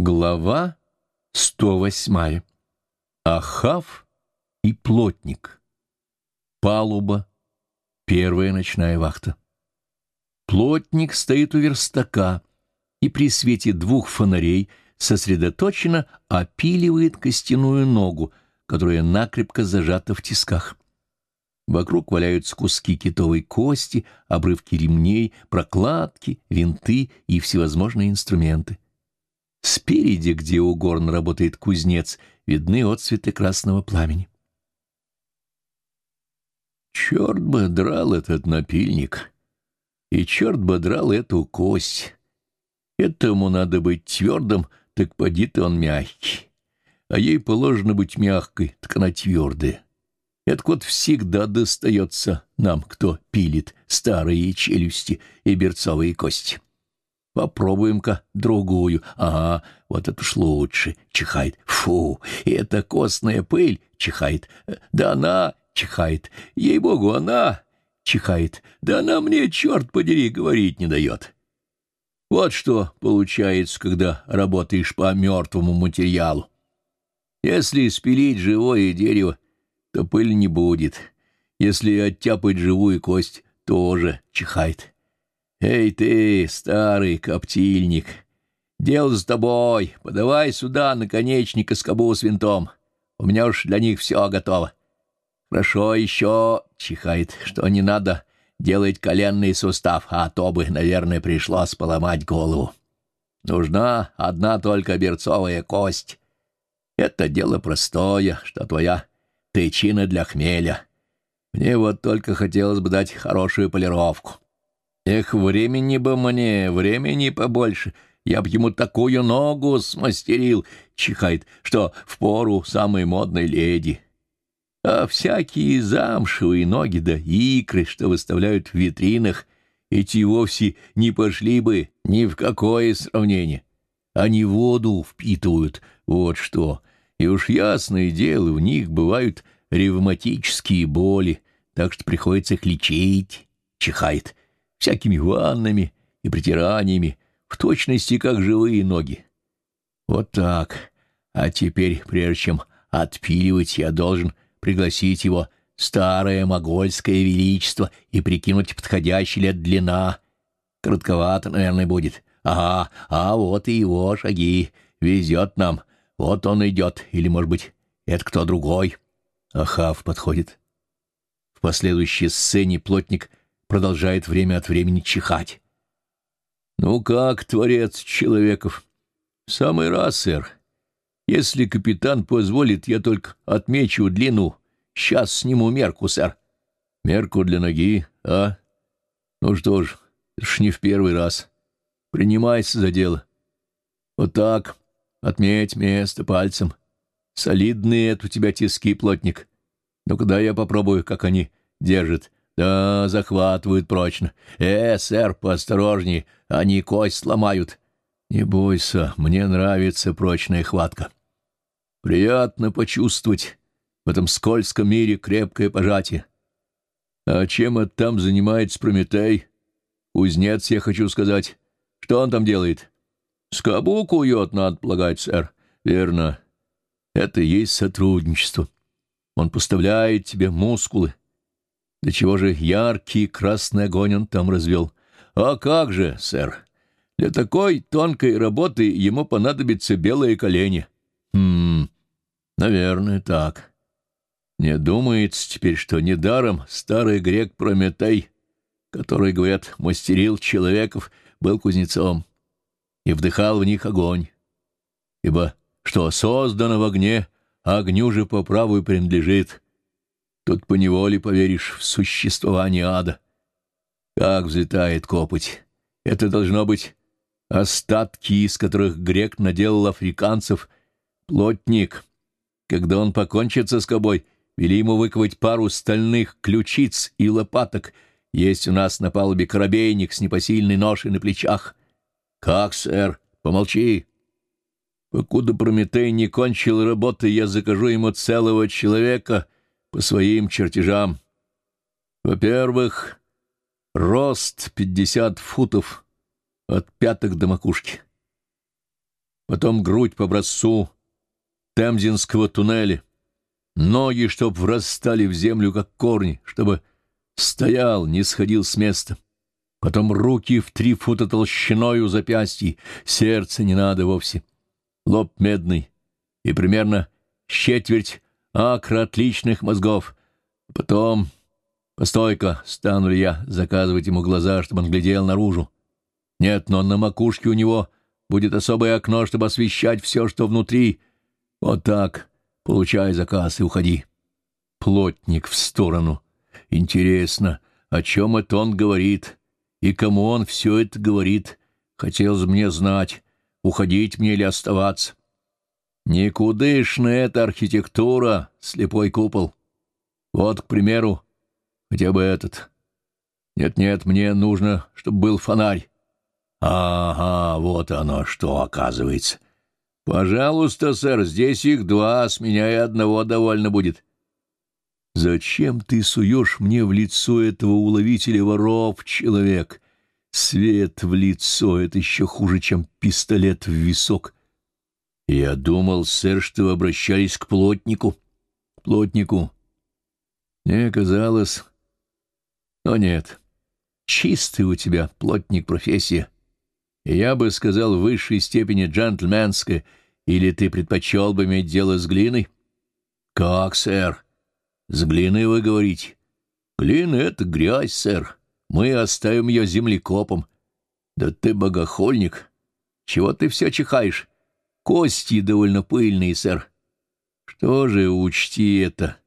Глава 108. Ахав и плотник. Палуба. Первая ночная вахта. Плотник стоит у верстака и при свете двух фонарей сосредоточенно опиливает костяную ногу, которая накрепко зажата в тисках. Вокруг валяются куски китовой кости, обрывки ремней, прокладки, винты и всевозможные инструменты. Спереди, где у горн работает кузнец, видны отцветы красного пламени. Черт бы драл этот напильник, и черт бы драл эту кость. Этому надо быть твердым, так поди-то он мягкий. А ей положено быть мягкой, так она твердая. Это вот всегда достается нам, кто пилит старые челюсти и берцовые кости. Попробуем-ка другую. Ага, вот это уж лучше. Чихает. Фу, это костная пыль. Чихает. Да она чихает. Ей-богу, она чихает. Да она мне, черт подери, говорить не дает. Вот что получается, когда работаешь по мертвому материалу. Если спилить живое дерево, то пыль не будет. Если оттяпать живую кость, тоже чихает. Эй ты, старый коптильник, дело с тобой, подавай сюда наконечник и скобу с винтом. У меня уж для них все готово. Хорошо еще, чихает, что не надо делать коленный сустав, а то бы, наверное, пришлось поломать голову. Нужна одна только берцовая кость. Это дело простое, что твоя тычина для хмеля. Мне вот только хотелось бы дать хорошую полировку. Эх, времени бы мне, времени побольше. Я б ему такую ногу смастерил, чихает, что в пору самой модной леди. А всякие замшевые ноги да икры, что выставляют в витринах, эти вовсе не пошли бы ни в какое сравнение. Они воду впитывают, вот что. И уж ясное дело, в них бывают ревматические боли, так что приходится их лечить, чихает всякими ваннами и притираниями, в точности как живые ноги. Вот так. А теперь, прежде чем отпиливать, я должен пригласить его старое могольское величество и прикинуть, подходящая ли длина. Коротковато, наверное, будет. Ага, а вот и его шаги. Везет нам. Вот он идет. Или, может быть, это кто другой. Ахав подходит. В последующей сцене плотник продолжает время от времени чихать. «Ну как, творец человеков?» самый раз, сэр. Если капитан позволит, я только отмечу длину. Сейчас сниму мерку, сэр». «Мерку для ноги, а? Ну что ж, ж не в первый раз. Принимайся за дело. Вот так, отметь место пальцем. Солидные это у тебя тиски, плотник. Ну-ка я попробую, как они держат. Да, захватывают прочно. Э, сэр, поосторожней, они кость сломают. Не бойся, мне нравится прочная хватка. Приятно почувствовать в этом скользком мире крепкое пожатие. А чем это там занимается Прометей? Кузнец, я хочу сказать. Что он там делает? Скобу кует, надо полагать, сэр. Верно. Это и есть сотрудничество. Он поставляет тебе мускулы, да чего же яркий красный огонь он там развел? А как же, сэр? Для такой тонкой работы ему понадобится белые колени. Хм, наверное, так. Не думается теперь, что недаром старый грек Прометей, который, говорят, мастерил человеков, был кузнецом и вдыхал в них огонь. Ибо что создано в огне, огню же по праву и принадлежит — Тут поневоле поверишь в существование ада. Как взлетает копоть! Это должно быть остатки, из которых грек наделал африканцев. Плотник, когда он покончится с кобой, вели ему выковать пару стальных ключиц и лопаток. Есть у нас на палубе корабейник с непосильной ношей на плечах. Как, сэр? Помолчи. Покуда Прометей не кончил работы, я закажу ему целого человека — по своим чертежам. Во-первых, рост пятьдесят футов от пяток до макушки. потом грудь по образцу Темзинского туннеля, ноги, чтоб врастали в землю, как корни, чтобы стоял, не сходил с места, потом руки в три фута толщиной у запястья, сердце не надо вовсе, лоб медный. И примерно четверть акра отличных мозгов, потом... Постой-ка, стану ли я заказывать ему глаза, чтобы он глядел наружу? Нет, но на макушке у него будет особое окно, чтобы освещать все, что внутри. Вот так. Получай заказ и уходи. Плотник в сторону. Интересно, о чем это он говорит? И кому он все это говорит? Хотелось мне знать, уходить мне или оставаться. Никудышная эта архитектура, слепой купол. Вот, к примеру, хотя бы этот. Нет-нет, мне нужно, чтобы был фонарь. Ага, вот оно что, оказывается. Пожалуйста, сэр, здесь их два, с меня и одного довольно будет. Зачем ты суешь мне в лицо этого уловителя воров, человек? Свет в лицо — это еще хуже, чем пистолет в висок. Я думал, сэр, что вы обращались к плотнику. Плотнику. Мне казалось... Но нет, чистый у тебя плотник профессия. Я бы сказал, в высшей степени джентльменская, или ты предпочел бы иметь дело с глиной? Как, сэр? С глиной вы говорите? Глина — это грязь, сэр. Мы оставим ее землекопом. Да ты богохольник. Чего ты все чихаешь? Кости довольно пыльные, сэр. Что же, учти это.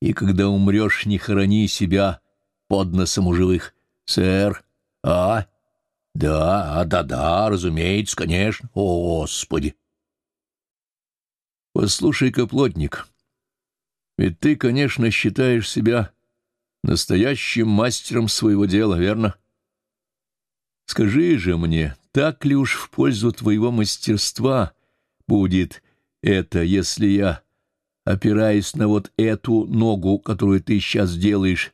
И когда умрешь, не хорони себя под носом у живых. Сэр, а? Да, да-да, разумеется, конечно. О, Господи! Послушай-ка, плотник, ведь ты, конечно, считаешь себя настоящим мастером своего дела, верно? Скажи же мне, так ли уж в пользу твоего мастерства будет это, если я, опираясь на вот эту ногу, которую ты сейчас делаешь,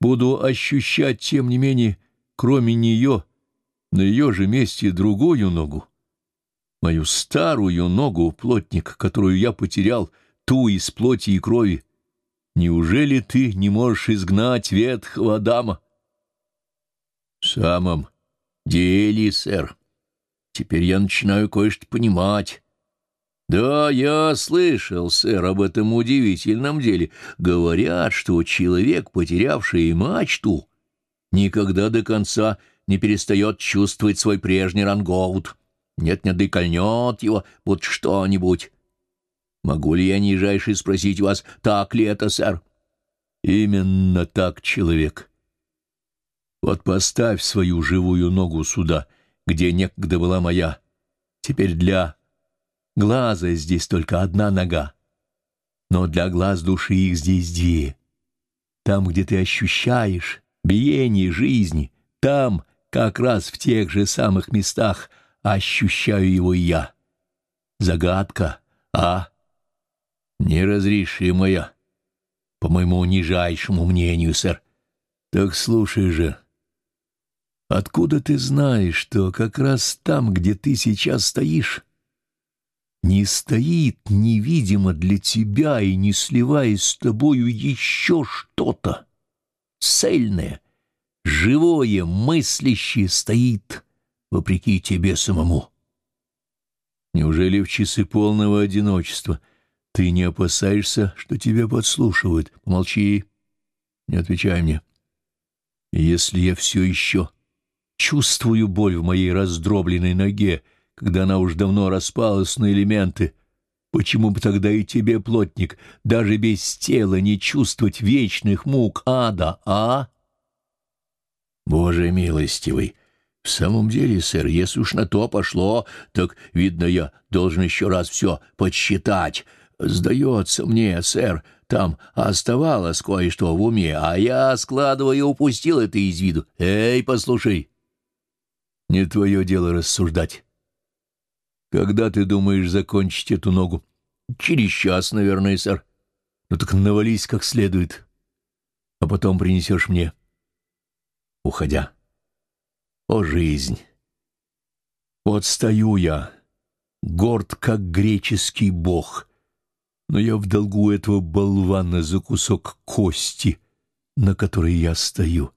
буду ощущать, тем не менее, кроме нее, на ее же месте другую ногу. Мою старую ногу, плотник, которую я потерял, ту из плоти и крови. Неужели ты не можешь изгнать ветхого Адама? — В самом деле, сэр, теперь я начинаю кое-что понимать. Да, я слышал, сэр, об этом удивительном деле. Говорят, что человек, потерявший мачту, никогда до конца не перестает чувствовать свой прежний рангоут. Нет-нет, да и кольнет его, вот что-нибудь. Могу ли я, нижайший, спросить вас, так ли это, сэр? Именно так, человек. Вот поставь свою живую ногу сюда, где некогда была моя. Теперь для глаза здесь только одна нога, но для глаз души их здесь две. Там, где ты ощущаешь биение жизни, там, как раз в тех же самых местах ощущаю его я. Загадка, а? Неразрешимая, по моему нижайшему мнению, сэр. Так слушай же, откуда ты знаешь, что как раз там, где ты сейчас стоишь, не стоит невидимо для тебя и не сливаясь с тобою еще что-то цельное — живое, мыслящее стоит, вопреки тебе самому. Неужели в часы полного одиночества ты не опасаешься, что тебя подслушивают? Помолчи, не отвечай мне. если я все еще чувствую боль в моей раздробленной ноге, когда она уж давно распалась на элементы, почему бы тогда и тебе, плотник, даже без тела не чувствовать вечных мук ада, а? Боже милостивый! В самом деле, сэр, если уж на то пошло, так, видно, я должен еще раз все подсчитать. Сдается мне, сэр, там оставалось кое-что в уме, а я, складывая, упустил это из виду. Эй, послушай, не твое дело рассуждать. Когда ты думаешь закончить эту ногу? Через час, наверное, сэр. Ну так навались как следует, а потом принесешь мне уходя. О, жизнь! Вот стою я, горд, как греческий бог. Но я в долгу этого болвана за кусок кости, на которой я стою.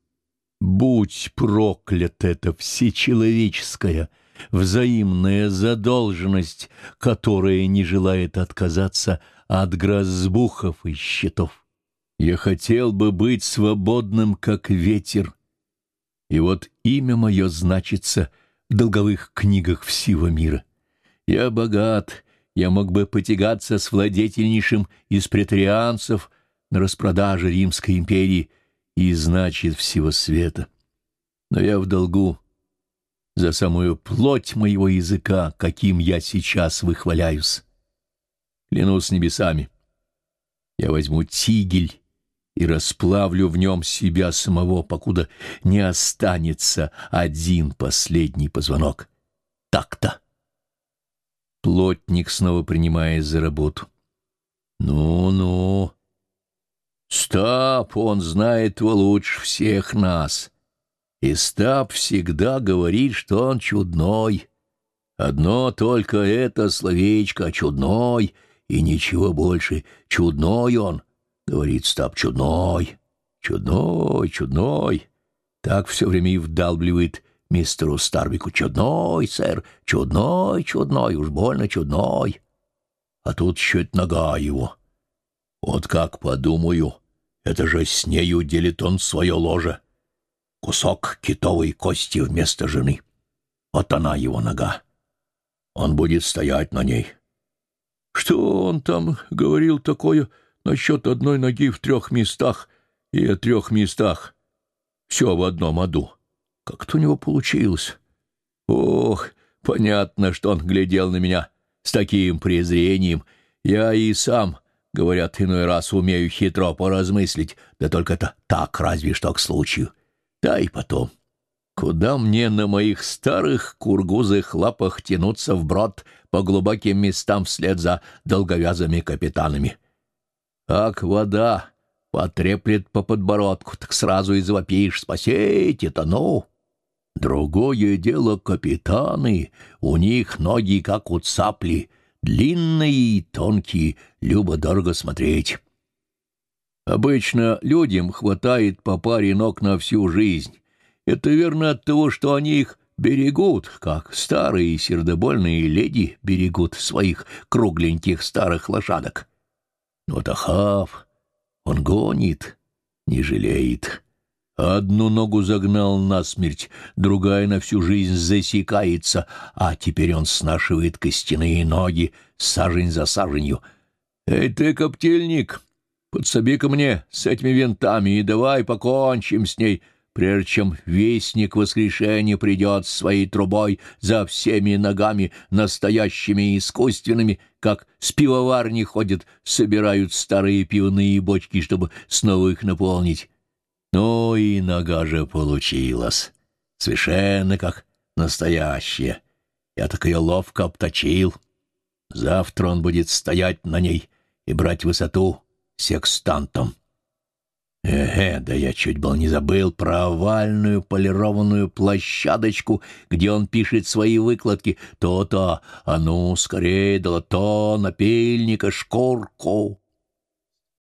Будь проклят это всечеловеческая, взаимная задолженность, которая не желает отказаться от грозбухов и щитов. Я хотел бы быть свободным, как ветер, и вот имя мое значится в долговых книгах всего мира. Я богат, я мог бы потягаться с владетельнейшим из претарианцев на распродаже Римской империи и, значит, всего света. Но я в долгу за самую плоть моего языка, каким я сейчас выхваляюсь. Клянусь небесами, я возьму тигель и расплавлю в нем себя самого, покуда не останется один последний позвонок. Так-то. Плотник снова принимает за работу. Ну-ну. Стап, он знает его лучше всех нас. И Стап всегда говорит, что он чудной. Одно только это словечко «чудной» и ничего больше. Чудной он —— говорит Стаб, — чудной, чудной, чудной. Так все время и вдалбливает мистеру Старбику. Чудной, сэр, чудной, чудной, уж больно чудной. А тут чуть нога его. Вот как подумаю, это же с нею делит он свое ложе. Кусок китовой кости вместо жены. Вот она его нога. Он будет стоять на ней. Что он там говорил такое насчет одной ноги в трех местах и о трех местах. Все в одном аду. Как это у него получилось? Ох, понятно, что он глядел на меня с таким презрением. Я и сам, говорят, иной раз умею хитро поразмыслить, да только это так разве что к случаю. Да и потом. Куда мне на моих старых кургузых лапах тянуться вброд по глубоким местам вслед за долговязыми капитанами? Как вода потреплет по подбородку, так сразу и завопишь «Спасите-то, ну!» Другое дело капитаны, у них ноги, как у цапли, длинные и тонкие, любо-дорого смотреть. Обычно людям хватает по паре ног на всю жизнь. Это верно от того, что они их берегут, как старые сердобольные леди берегут своих кругленьких старых лошадок. Но Тахав, он гонит, не жалеет. Одну ногу загнал насмерть, другая на всю жизнь засекается, а теперь он снашивает костяные ноги сажень за саженью. «Эй ты, коптильник, подсоби ко мне с этими винтами и давай покончим с ней, прежде чем вестник воскрешения придет своей трубой за всеми ногами, настоящими и искусственными, как с пивоварни ходят, собирают старые пивные бочки, чтобы снова их наполнить. Ну и нога же получилась, совершенно как настоящая. Я так ее ловко обточил. Завтра он будет стоять на ней и брать высоту секстантом. Эге, да я чуть был не забыл про овальную полированную площадочку, где он пишет свои выкладки. То-то, а ну, скорее, да то, напильника, шкурку.